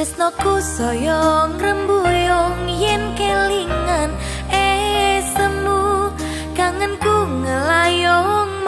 tresnoku soyong rembuyung yen kelingan esemu kangenku ngelayong